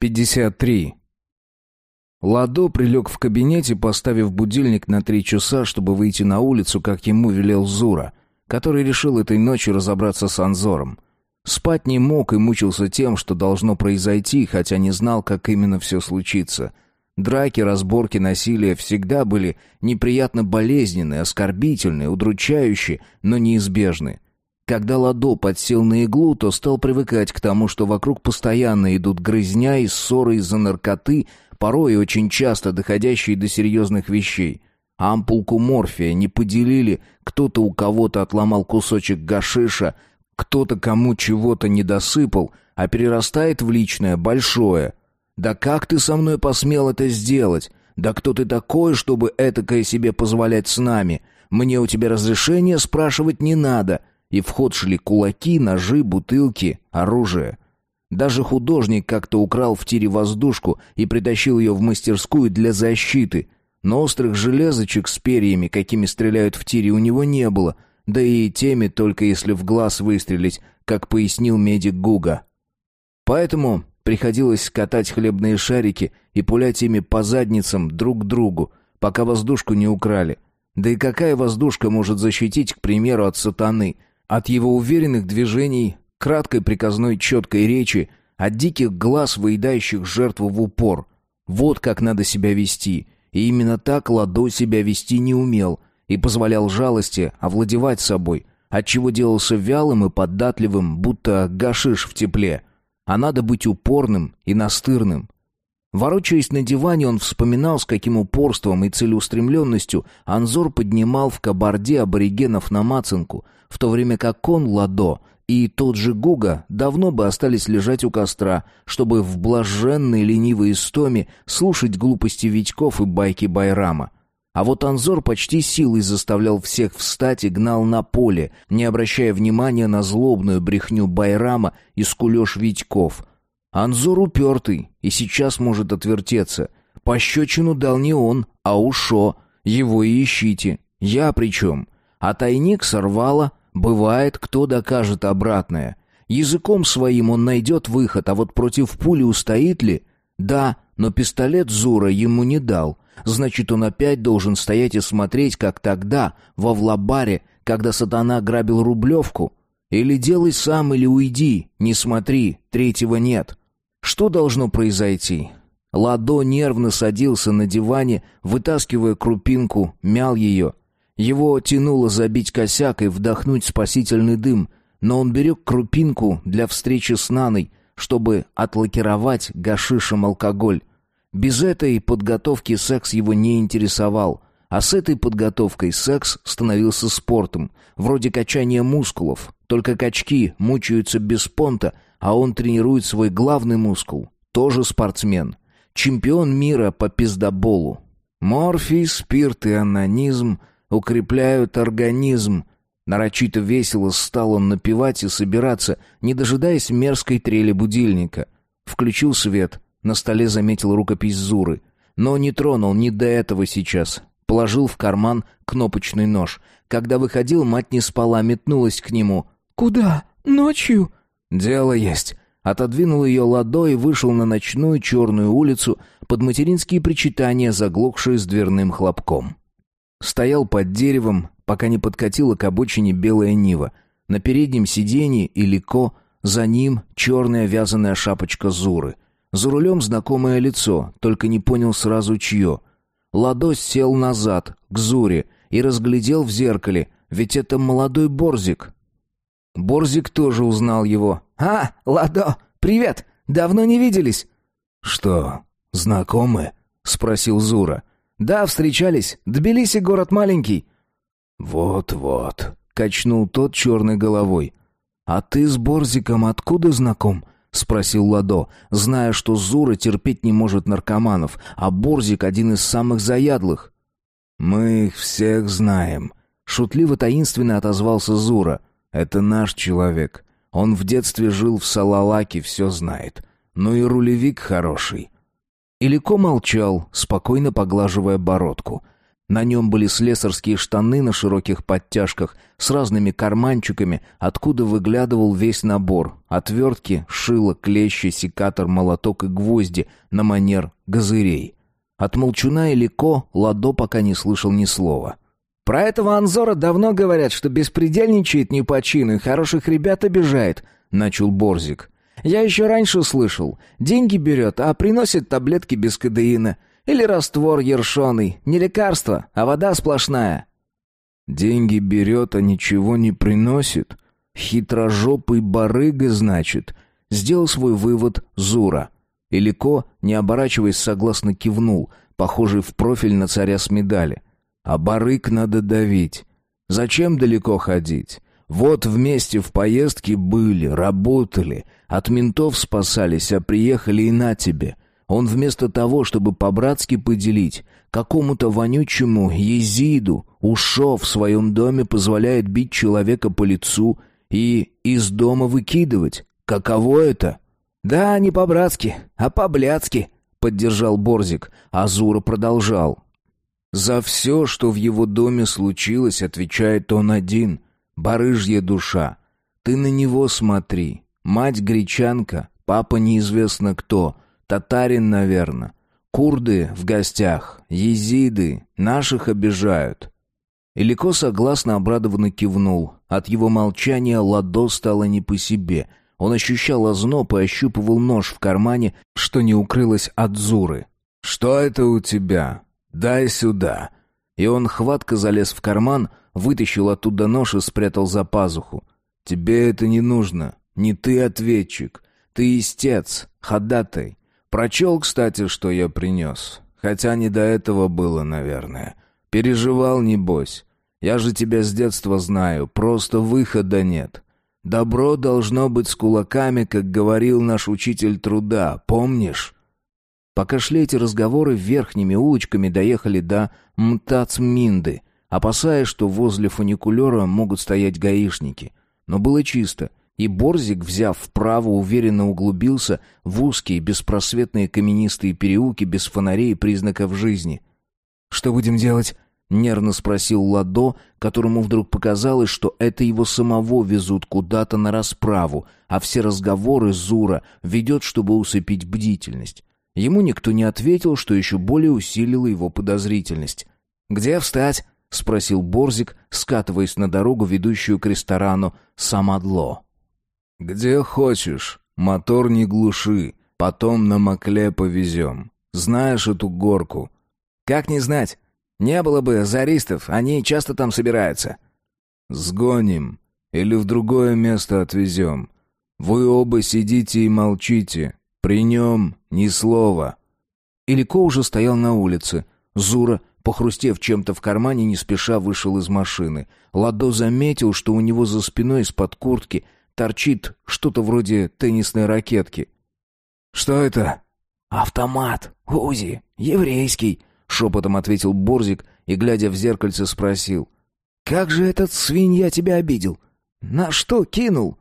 53. Ладо прилег в кабинете, поставив будильник на три часа, чтобы выйти на улицу, как ему велел Зура, который решил этой ночью разобраться с Анзором. Спать не мог и мучился тем, что должно произойти, хотя не знал, как именно все случится. Драки, разборки, насилие всегда были неприятно болезненные, оскорбительные, удручающие, но неизбежны. Когда Ладо подсел на иглу, то стал привыкать к тому, что вокруг постоянно идут грызня и ссоры из-за наркоты, порой очень часто доходящие до серьезных вещей. Ампулку морфия не поделили, кто-то у кого-то отломал кусочек гашиша, кто-то кому чего-то не досыпал, а перерастает в личное большое. «Да как ты со мной посмел это сделать? Да кто ты такой, чтобы этакое себе позволять с нами? Мне у тебя разрешения спрашивать не надо». И в ход шли кулаки, ножи, бутылки, оружие. Даже художник как-то украл в тире воздушку и притащил ее в мастерскую для защиты. Но острых железочек с перьями, какими стреляют в тире, у него не было — да и теми только если в глаз выстрелить, как пояснил медик Гуга. Поэтому приходилось скатать хлебные шарики и пулять ими по задницам друг к другу, пока воздушку не украли. Да и какая воздушка может защитить, к примеру, от сатаны, от его уверенных движений, краткой приказной четкой речи, от диких глаз, выедающих жертву в упор. Вот как надо себя вести. И именно так Ладо себя вести не умел — и позволял жалости овладевать собой, отчего делался вялым и податливым, будто гашиш в тепле. А надо быть упорным и настырным. Ворочаясь на диване, он вспоминал, с каким упорством и целеустремленностью Анзор поднимал в кабарде аборигенов на Мацинку, в то время как он, Ладо, и тот же Гуга давно бы остались лежать у костра, чтобы в блаженной ленивой истоме слушать глупости Витьков и байки Байрама. А вот Анзор почти силой заставлял всех встать и гнал на поле, не обращая внимания на злобную брехню Байрама и скулеж Витьков. Анзор упертый и сейчас может отвертеться. Пощечину дал не он, а Ушо. Его и ищите. Я при чем? А тайник сорвало. Бывает, кто докажет обратное. Языком своим он найдет выход, а вот против пули устоит ли? Да, но пистолет Зура ему не дал. Значит, он опять должен стоять и смотреть, как тогда, во Влабаре, когда сатана грабил Рублевку? Или делай сам, или уйди, не смотри, третьего нет. Что должно произойти? Ладо нервно садился на диване, вытаскивая крупинку, мял ее. Его тянуло забить косяк и вдохнуть спасительный дым, но он берег крупинку для встречи с Наной, чтобы отлакировать гашишем алкоголь. Без этой подготовки секс его не интересовал, а с этой подготовкой секс становился спортом, вроде качания мускулов. Только качки мучаются без понта, а он тренирует свой главный мускул. Тоже спортсмен. Чемпион мира по пиздоболу. Морфий, спирт и анонизм укрепляют организм. Нарочито весело стал он напевать и собираться, не дожидаясь мерзкой трели будильника. Включил свет — на столе заметил рукопись Зуры, но не тронул ни до этого сейчас. Положил в карман кнопочный нож. Когда выходил, мать не спала, метнулась к нему. «Куда? Ночью?» «Дело есть». Отодвинул ее ладой и вышел на ночную черную улицу под материнские причитания, заглохшие с дверным хлопком. Стоял под деревом, пока не подкатила к обочине белая Нива. На переднем сиденье и легко, за ним черная вязаная шапочка Зуры — за рулем знакомое лицо, только не понял сразу чье. Ладос сел назад, к Зуре, и разглядел в зеркале, ведь это молодой Борзик. Борзик тоже узнал его. «А, Ладо, привет! Давно не виделись!» «Что, знакомы?» — спросил Зура. «Да, встречались. Тбилиси город маленький». «Вот-вот», — качнул тот черной головой. «А ты с Борзиком откуда знаком?» — спросил Ладо, зная, что Зура терпеть не может наркоманов, а Борзик один из самых заядлых. «Мы их всех знаем», — шутливо-таинственно отозвался Зура. «Это наш человек. Он в детстве жил в Салалаке, все знает. Ну и рулевик хороший». Илико молчал, спокойно поглаживая бородку. На нем были слесарские штаны на широких подтяжках с разными карманчиками, откуда выглядывал весь набор. Отвертки, шило, клещи, секатор, молоток и гвозди на манер газырей. От молчуна и Лико Ладо пока не слышал ни слова. «Про этого Анзора давно говорят, что беспредельничает не по чину и хороших ребят обижает», — начал Борзик. «Я еще раньше слышал. Деньги берет, а приносит таблетки без кадеина. Или раствор ершоный. Не лекарство, а вода сплошная. Деньги берет, а ничего не приносит. Хитрожопый барыга, значит. Сделал свой вывод Зура. Илико, не оборачиваясь, согласно кивнул, похожий в профиль на царя с медали. А барыг надо давить. Зачем далеко ходить? Вот вместе в поездке были, работали, от ментов спасались, а приехали и на тебе. Он вместо того, чтобы по-братски поделить, какому-то вонючему езиду, ушов в своем доме позволяет бить человека по лицу и из дома выкидывать. Каково это? Да, не по-братски, а по-блядски, поддержал Борзик, а Зура продолжал. За все, что в его доме случилось, отвечает он один, барыжья душа. Ты на него смотри. Мать гречанка, папа неизвестно кто — Татарин, наверное. Курды в гостях, езиды, наших обижают. Илико согласно обрадованно кивнул. От его молчания Ладо стало не по себе. Он ощущал озноб и ощупывал нож в кармане, что не укрылось от Зуры. «Что это у тебя? Дай сюда!» И он хватко залез в карман, вытащил оттуда нож и спрятал за пазуху. «Тебе это не нужно. Не ты ответчик. Ты истец, ходатай. Прочел, кстати, что я принес. Хотя не до этого было, наверное. Переживал, небось. Я же тебя с детства знаю, просто выхода нет. Добро должно быть с кулаками, как говорил наш учитель труда, помнишь? Пока шли эти разговоры, верхними улочками доехали до Мтацминды, опасаясь, что возле фуникулера могут стоять гаишники. Но было чисто, и Борзик, взяв вправо, уверенно углубился в узкие, беспросветные каменистые переулки без фонарей и признаков жизни. «Что будем делать?» — нервно спросил Ладо, которому вдруг показалось, что это его самого везут куда-то на расправу, а все разговоры Зура ведет, чтобы усыпить бдительность. Ему никто не ответил, что еще более усилило его подозрительность. «Где встать?» — спросил Борзик, скатываясь на дорогу, ведущую к ресторану «Самадло». «Где хочешь. Мотор не глуши. Потом на Макле повезем. Знаешь эту горку?» «Как не знать? Не было бы заристов, они часто там собираются». «Сгоним. Или в другое место отвезем. Вы оба сидите и молчите. При нем ни слова». Илико уже стоял на улице. Зура, похрустев чем-то в кармане, не спеша вышел из машины. Ладо заметил, что у него за спиной из-под куртки — торчит что-то вроде теннисной ракетки. «Что это?» «Автомат. Узи. Еврейский», — шепотом ответил Борзик и, глядя в зеркальце, спросил. «Как же этот свинья тебя обидел? На что кинул?»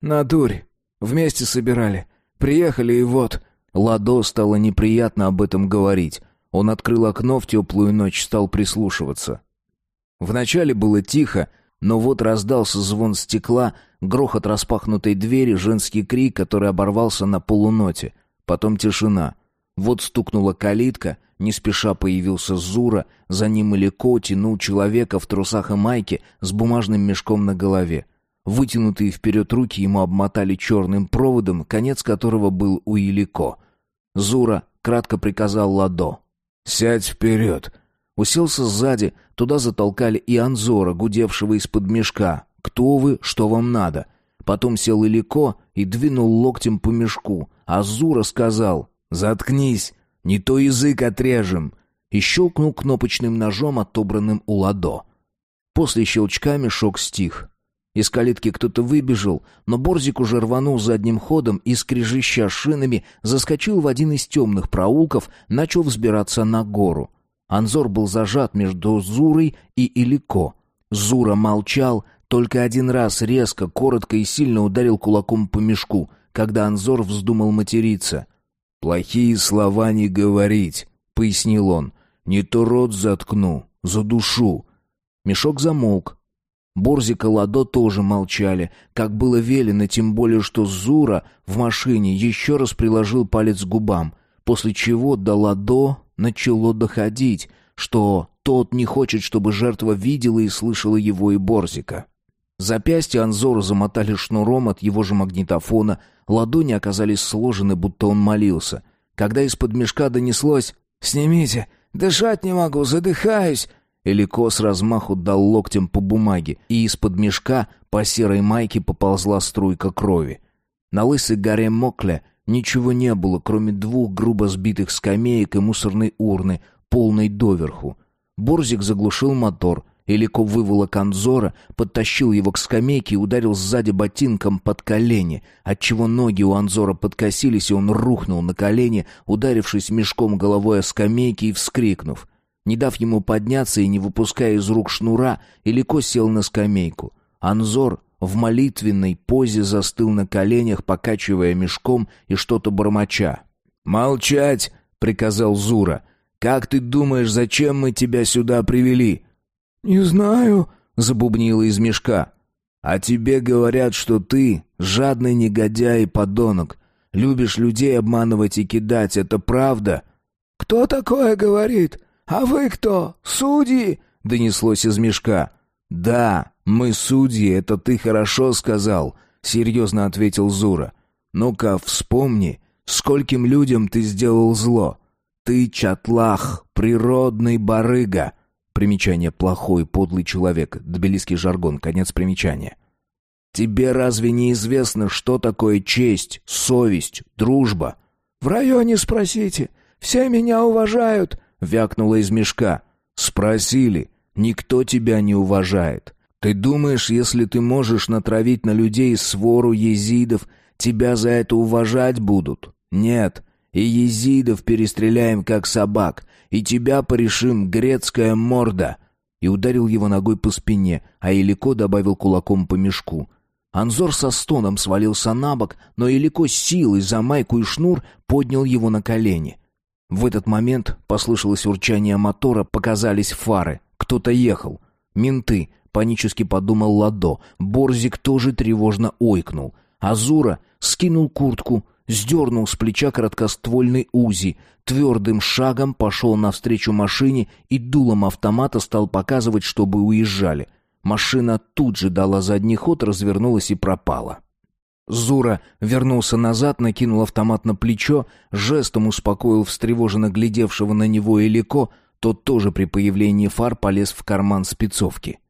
«На дурь. Вместе собирали. Приехали и вот...» Ладо стало неприятно об этом говорить. Он открыл окно в теплую ночь, стал прислушиваться. Вначале было тихо, но вот раздался звон стекла, грохот распахнутой двери, женский крик, который оборвался на полуноте. Потом тишина. Вот стукнула калитка, не спеша появился Зура, за ним Илико тянул человека в трусах и майке с бумажным мешком на голове. Вытянутые вперед руки ему обмотали черным проводом, конец которого был у Илико. Зура кратко приказал Ладо. «Сядь вперед!» Уселся сзади, туда затолкали и Анзора, гудевшего из-под мешка. «Кто вы? Что вам надо?» Потом сел Илико и двинул локтем по мешку. Азура сказал «Заткнись, не то язык отрежем!» и щелкнул кнопочным ножом, отобранным у Ладо. После щелчка мешок стих. Из калитки кто-то выбежал, но Борзик уже рванул задним ходом и, скрежеща шинами, заскочил в один из темных проулков, начал взбираться на гору. Анзор был зажат между Зурой и Илико. Зура молчал, только один раз резко, коротко и сильно ударил кулаком по мешку, когда Анзор вздумал материться. «Плохие слова не говорить», — пояснил он. «Не то рот заткну. за душу!» Мешок замолк. Борзик и Ладо тоже молчали, как было велено, тем более что Зура в машине еще раз приложил палец к губам, после чего до Ладо начало доходить, что тот не хочет, чтобы жертва видела и слышала его и Борзика. Запястья Анзора замотали шнуром от его же магнитофона, ладони оказались сложены, будто он молился. Когда из-под мешка донеслось «Снимите! Дышать не могу, задыхаюсь!» Элико с размаху дал локтем по бумаге, и из-под мешка по серой майке поползла струйка крови. На лысой горе Мокле ничего не было, кроме двух грубо сбитых скамеек и мусорной урны, полной доверху. Борзик заглушил мотор, Элико выволок Анзора, подтащил его к скамейке и ударил сзади ботинком под колени, отчего ноги у Анзора подкосились, и он рухнул на колени, ударившись мешком головой о скамейке и вскрикнув. Не дав ему подняться и не выпуская из рук шнура, Элико сел на скамейку. Анзор в молитвенной позе застыл на коленях, покачивая мешком и что-то бормоча. «Молчать!» — приказал Зура. «Как ты думаешь, зачем мы тебя сюда привели?» «Не знаю», — забубнила из мешка. «А тебе говорят, что ты жадный негодяй и подонок. Любишь людей обманывать и кидать, это правда?» «Кто такое говорит? А вы кто? Судьи?» — донеслось из мешка. «Да, мы судьи, это ты хорошо сказал», — серьезно ответил Зура. «Ну-ка, вспомни, скольким людям ты сделал зло. Ты, чатлах, природный барыга. Примечание «плохой, подлый человек», тбилисский жаргон, конец примечания. «Тебе разве не известно, что такое честь, совесть, дружба?» «В районе спросите. Все меня уважают», — вякнула из мешка. «Спросили. Никто тебя не уважает. Ты думаешь, если ты можешь натравить на людей свору езидов, тебя за это уважать будут? Нет. И езидов перестреляем, как собак и тебя порешим, грецкая морда!» И ударил его ногой по спине, а Илико добавил кулаком по мешку. Анзор со стоном свалился на бок, но Илико силой за майку и шнур поднял его на колени. В этот момент послышалось урчание мотора, показались фары. Кто-то ехал. «Менты», — панически подумал Ладо. Борзик тоже тревожно ойкнул. Азура скинул куртку, сдернул с плеча короткоствольный УЗИ, твердым шагом пошел навстречу машине и дулом автомата стал показывать, чтобы уезжали. Машина тут же дала задний ход, развернулась и пропала. Зура вернулся назад, накинул автомат на плечо, жестом успокоил встревоженно глядевшего на него Элико, тот тоже при появлении фар полез в карман спецовки.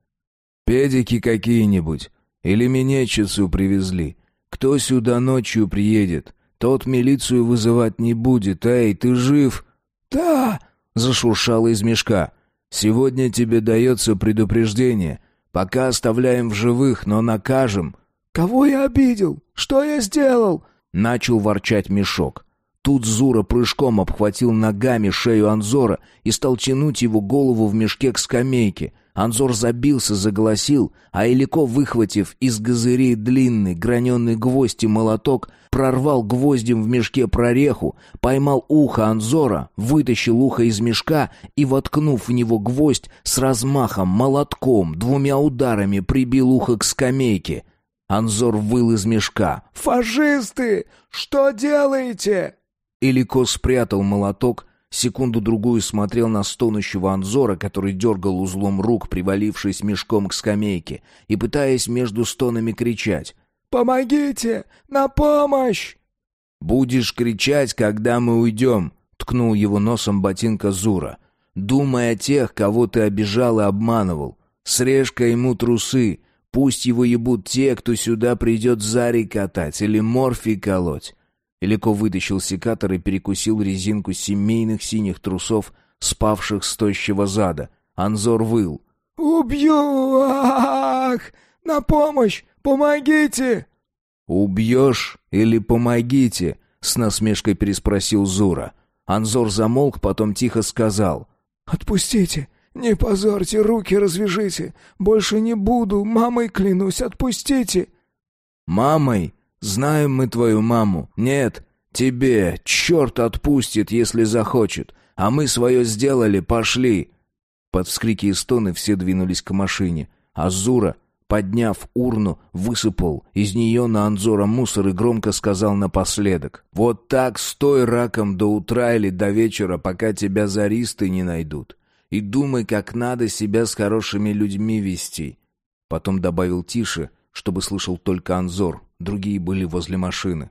«Педики какие-нибудь? Или минетчицу привезли? Кто сюда ночью приедет? Тот милицию вызывать не будет. Эй, ты жив?» «Да!» — зашуршало из мешка. «Сегодня тебе дается предупреждение. Пока оставляем в живых, но накажем». «Кого я обидел? Что я сделал?» — начал ворчать мешок. Тут Зура прыжком обхватил ногами шею Анзора и стал тянуть его голову в мешке к скамейке, Анзор забился, заголосил, а Илико, выхватив из газырей длинный граненый гвоздь и молоток, прорвал гвоздем в мешке прореху, поймал ухо Анзора, вытащил ухо из мешка и, воткнув в него гвоздь, с размахом, молотком, двумя ударами прибил ухо к скамейке. Анзор выл из мешка. «Фашисты! Что делаете?» Илико спрятал молоток, Секунду-другую смотрел на стонущего Анзора, который дергал узлом рук, привалившись мешком к скамейке, и пытаясь между стонами кричать. «Помогите! На помощь!» «Будешь кричать, когда мы уйдем!» — ткнул его носом ботинка Зура. «Думай о тех, кого ты обижал и обманывал. Срежь-ка ему трусы. Пусть его ебут те, кто сюда придет зарей катать или морфий колоть. Илико вытащил секатор и перекусил резинку семейных синих трусов, спавших с тощего зада. Анзор выл. «Убью! Ах! На помощь! Помогите!» «Убьешь или помогите?» — с насмешкой переспросил Зура. Анзор замолк, потом тихо сказал. «Отпустите! Не позорьте, руки развяжите! Больше не буду, мамой клянусь, отпустите!» «Мамой?» Знаем мы твою маму. Нет, тебе черт отпустит, если захочет. А мы свое сделали, пошли». Под вскрики и стоны все двинулись к машине. А Зура, подняв урну, высыпал из нее на Анзора мусор и громко сказал напоследок. «Вот так стой раком до утра или до вечера, пока тебя заристы не найдут. И думай, как надо себя с хорошими людьми вести». Потом добавил тише, чтобы слышал только Анзор, другие были возле машины.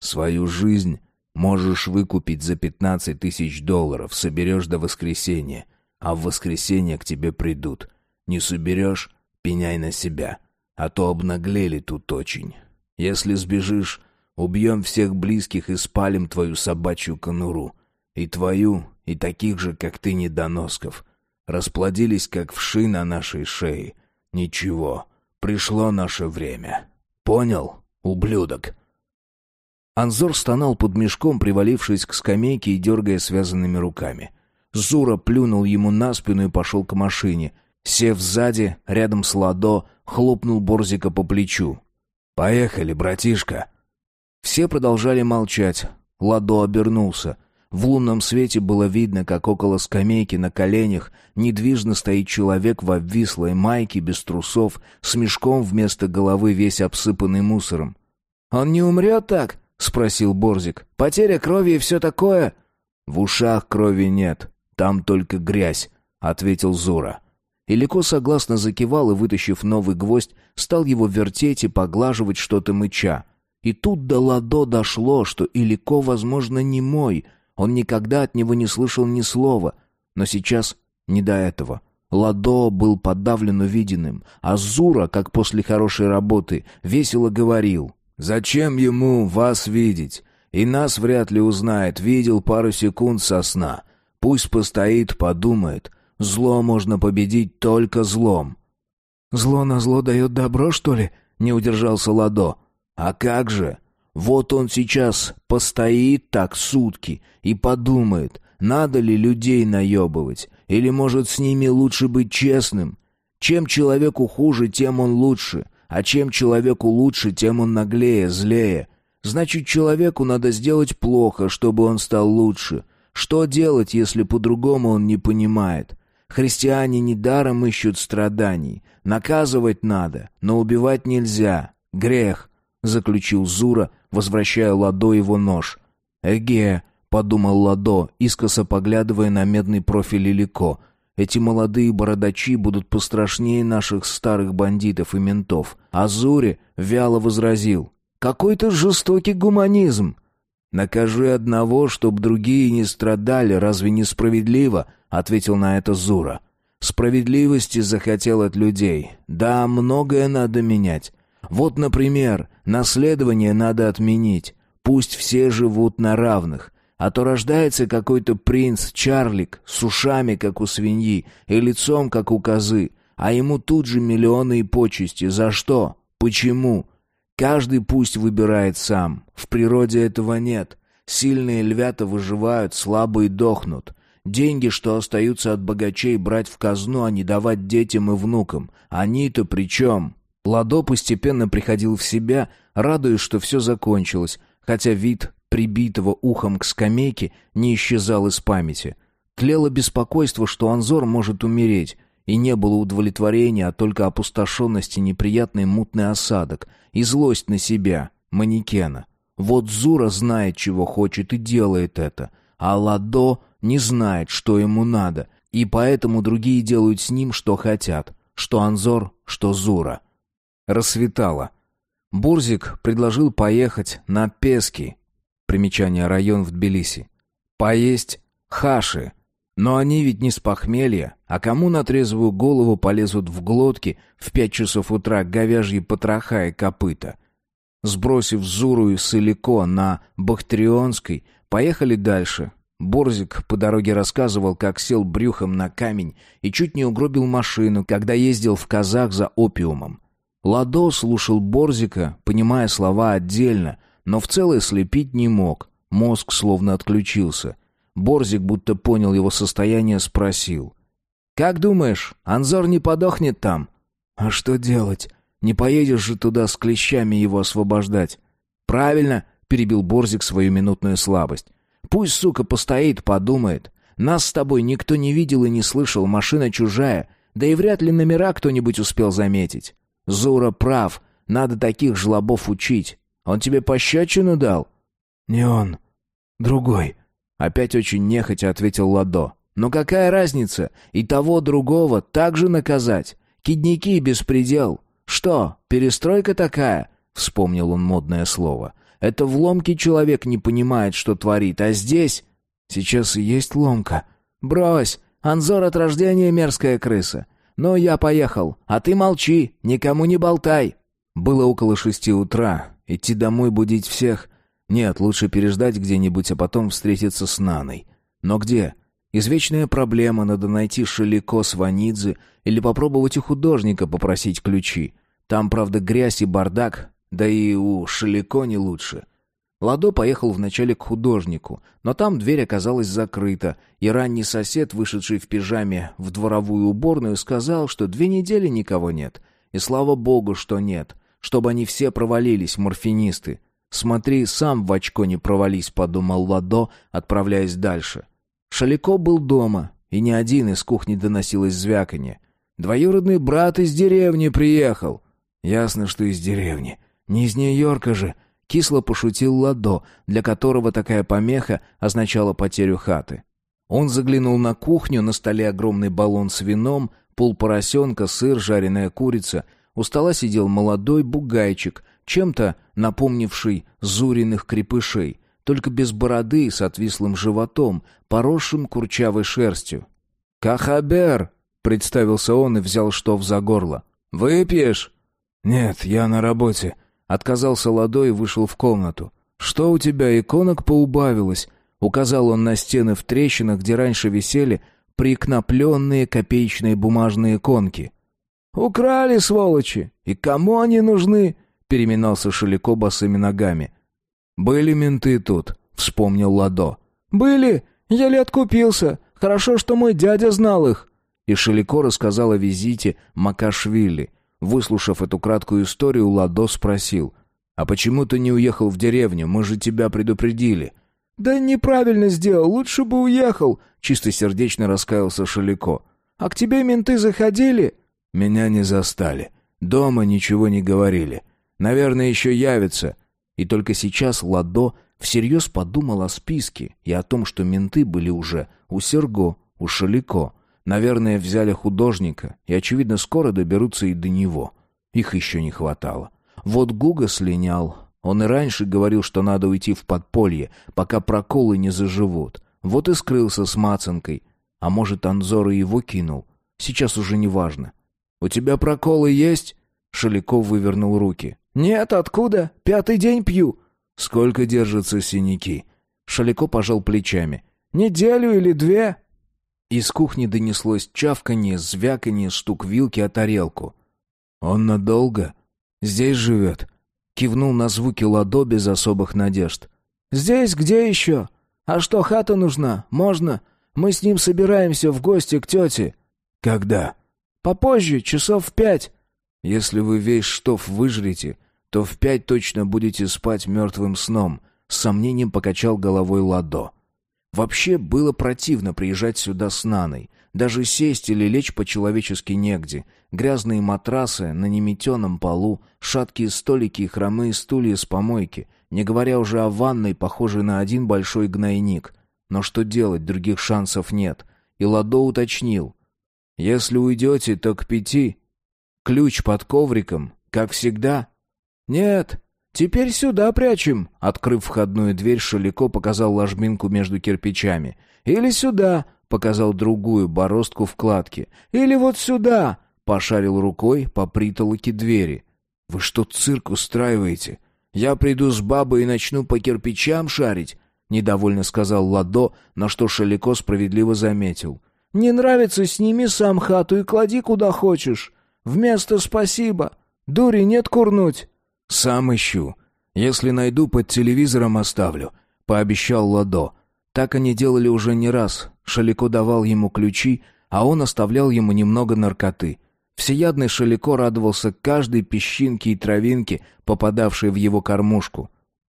«Свою жизнь можешь выкупить за пятнадцать тысяч долларов, соберешь до воскресенья а в воскресенье к тебе придут. Не соберешь — пеняй на себя, а то обнаглели тут очень. Если сбежишь, убьем всех близких и спалим твою собачью конуру. И твою, и таких же, как ты, недоносков. Расплодились, как вши на нашей шее. Ничего, пришло наше время. Понял, ублюдок?» Анзор стонал под мешком, привалившись к скамейке и дергая связанными руками. Зура плюнул ему на спину и пошел к машине. Сев сзади, рядом с Ладо, хлопнул Борзика по плечу. «Поехали, братишка!» Все продолжали молчать. Ладо обернулся. В лунном свете было видно, как около скамейки на коленях недвижно стоит человек в обвислой майке без трусов, с мешком вместо головы весь обсыпанный мусором. «Он не умрет так?» — спросил Борзик. «Потеря крови и все такое?» «В ушах крови нет. Там только грязь», — ответил Зура. Илико согласно закивал и, вытащив новый гвоздь, стал его вертеть и поглаживать что-то мыча. И тут до Ладо дошло, что Илико, возможно, не мой. Он никогда от него не слышал ни слова. Но сейчас не до этого. Ладо был подавлен увиденным, а Зура, как после хорошей работы, весело говорил. «Зачем ему вас видеть? И нас вряд ли узнает. Видел пару секунд со сна. Пусть постоит, подумает. Зло можно победить только злом. Зло на зло дает добро, что ли? Не удержался Ладо. А как же? Вот он сейчас постоит так сутки и подумает, надо ли людей наебывать, или, может, с ними лучше быть честным. Чем человеку хуже, тем он лучше, а чем человеку лучше, тем он наглее, злее. Значит, человеку надо сделать плохо, чтобы он стал лучше, что делать, если по-другому он не понимает? Христиане недаром ищут страданий. Наказывать надо, но убивать нельзя. Грех, заключил Зура, возвращая Ладо его нож. Эге, подумал Ладо, искоса поглядывая на медный профиль Илико. Эти молодые бородачи будут пострашнее наших старых бандитов и ментов. А Зуре вяло возразил: "Какой-то жестокий гуманизм. «Накажи одного, чтоб другие не страдали, разве не справедливо?» — ответил на это Зура. «Справедливости захотел от людей. Да, многое надо менять. Вот, например, наследование надо отменить. Пусть все живут на равных. А то рождается какой-то принц Чарлик с ушами, как у свиньи, и лицом, как у козы, а ему тут же миллионы и почести. За что? Почему? Каждый пусть выбирает сам. В природе этого нет. Сильные львята выживают, слабые дохнут. Деньги, что остаются от богачей, брать в казну, а не давать детям и внукам. Они-то при чем? Ладо постепенно приходил в себя, радуясь, что все закончилось, хотя вид прибитого ухом к скамейке не исчезал из памяти. Тлело беспокойство, что Анзор может умереть, и не было удовлетворения, а только опустошенность и неприятный мутный осадок, и злость на себя, манекена. Вот Зура знает, чего хочет и делает это, а Ладо не знает, что ему надо, и поэтому другие делают с ним, что хотят, что Анзор, что Зура. Рассветало. Бурзик предложил поехать на Пески, примечание район в Тбилиси, поесть хаши, но они ведь не с похмелья, а кому на трезвую голову полезут в глотки в пять часов утра говяжьи потроха и копыта? Сбросив Зуру и Сылико на Бахтрионской, поехали дальше. Борзик по дороге рассказывал, как сел брюхом на камень и чуть не угробил машину, когда ездил в Казах за опиумом. Ладо слушал Борзика, понимая слова отдельно, но в целое слепить не мог. Мозг словно отключился. Борзик, будто понял его состояние, спросил. «Как думаешь, Анзор не подохнет там?» «А что делать? Не поедешь же туда с клещами его освобождать». «Правильно», — перебил Борзик свою минутную слабость. «Пусть, сука, постоит, подумает. Нас с тобой никто не видел и не слышал, машина чужая, да и вряд ли номера кто-нибудь успел заметить. Зура прав, надо таких жлобов учить. Он тебе пощечину дал?» «Не он. Другой». Опять очень нехотя ответил Ладо. «Но какая разница? И того другого также наказать. Кидники беспредел. Что, перестройка такая?» Вспомнил он модное слово. «Это в ломке человек не понимает, что творит, а здесь...» «Сейчас и есть ломка». «Брось! Анзор от рождения мерзкая крыса. Но я поехал, а ты молчи, никому не болтай». Было около шести утра. Идти домой будить всех? Нет, лучше переждать где-нибудь, а потом встретиться с Наной. Но где? Извечная проблема, надо найти Шелико Сванидзе или попробовать у художника попросить ключи. Там, правда, грязь и бардак, да и у Шелико не лучше. Ладо поехал вначале к художнику, но там дверь оказалась закрыта, и ранний сосед, вышедший в пижаме в дворовую уборную, сказал, что две недели никого нет. И слава богу, что нет, чтобы они все провалились, морфинисты. «Смотри, сам в очко не провались», — подумал Ладо, отправляясь дальше. Шалико был дома, и ни один из кухни доносилось звяканье. «Двоюродный брат из деревни приехал». «Ясно, что из деревни. Не из Нью-Йорка же», Кисло пошутил Ладо, для которого такая помеха означала потерю хаты. Он заглянул на кухню, на столе огромный баллон с вином, пол поросенка, сыр, жареная курица. У стола сидел молодой бугайчик, чем-то напомнивший Зуриных крепышей, только без бороды, с отвислым животом, поросшим курчавой шерстью. «Кахабер!» — представился он и взял штоф за горло. «Выпьешь?» «Нет, я на работе», Отказался Ладо и вышел в комнату. «Что у тебя, иконок поубавилось?» Указал он на стены в трещинах, где раньше висели прикнопленные копеечные бумажные иконки. «Украли, сволочи! И кому они нужны?» Переминался Шелико босыми ногами. «Были менты тут», — вспомнил Ладо. «Были? Еле откупился. Хорошо, что мой дядя знал их». И Шелико рассказал о визите Макашвили — Выслушав эту краткую историю, Ладо спросил. «А почему ты не уехал в деревню? Мы же тебя предупредили». «Да неправильно сделал, лучше бы уехал», — чистосердечно раскаялся Шалико. «А к тебе менты заходили?» «Меня не застали. Дома ничего не говорили. Наверное, еще явятся». И только сейчас Ладо всерьез подумал о списке и о том, что менты были уже у Серго, у Шалико. Наверное, взяли художника, и, очевидно, скоро доберутся и до него. Их еще не хватало. Вот Гуга слинял. Он и раньше говорил, что надо уйти в подполье, пока проколы не заживут. Вот и скрылся с Мацанкой. А может, Анзор и его кинул. Сейчас уже не важно. «У тебя проколы есть?» Шаликов вывернул руки. «Нет, откуда? Пятый день пью». «Сколько держатся синяки?» Шалико пожал плечами. «Неделю или две?» Из кухни донеслось чавканье, звяканье, стук вилки о тарелку. «Он надолго? Здесь живет?» Кивнул на звуки ладо без особых надежд. «Здесь где еще? А что, хата нужна? Можно? Мы с ним собираемся в гости к тете». «Когда?» «Попозже, часов в пять». «Если вы весь штоф выжрете, то в пять точно будете спать мертвым сном», — с сомнением покачал головой Ладо. Вообще было противно приезжать сюда с Наной. Даже сесть или лечь по-человечески негде. Грязные матрасы на неметеном полу, шаткие столики и хромые стулья с помойки, не говоря уже о ванной, похожей на один большой гнойник. Но что делать, других шансов нет. И Ладо уточнил. «Если уйдете, то к пяти. Ключ под ковриком, как всегда?» «Нет, «Теперь сюда прячем», — открыв входную дверь, Шалико показал ложбинку между кирпичами. «Или сюда», — показал другую бороздку вкладки. «Или вот сюда», — пошарил рукой по притолоке двери. «Вы что, цирк устраиваете? Я приду с бабой и начну по кирпичам шарить?» — недовольно сказал Ладо, на что Шалико справедливо заметил. «Не нравится, сними сам хату и клади куда хочешь. Вместо спасибо. Дури нет курнуть». «Сам ищу. Если найду, под телевизором оставлю», — пообещал Ладо. Так они делали уже не раз. Шалико давал ему ключи, а он оставлял ему немного наркоты. Всеядный Шалико радовался каждой песчинке и травинке, попадавшей в его кормушку.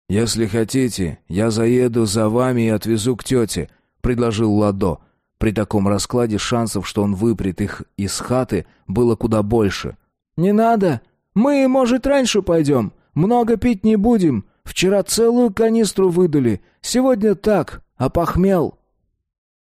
«Если хотите, я заеду за вами и отвезу к тете», — предложил Ладо. При таком раскладе шансов, что он выпрет их из хаты, было куда больше. «Не надо! Мы, может, раньше пойдем. Много пить не будем. Вчера целую канистру выдали. Сегодня так, опохмел».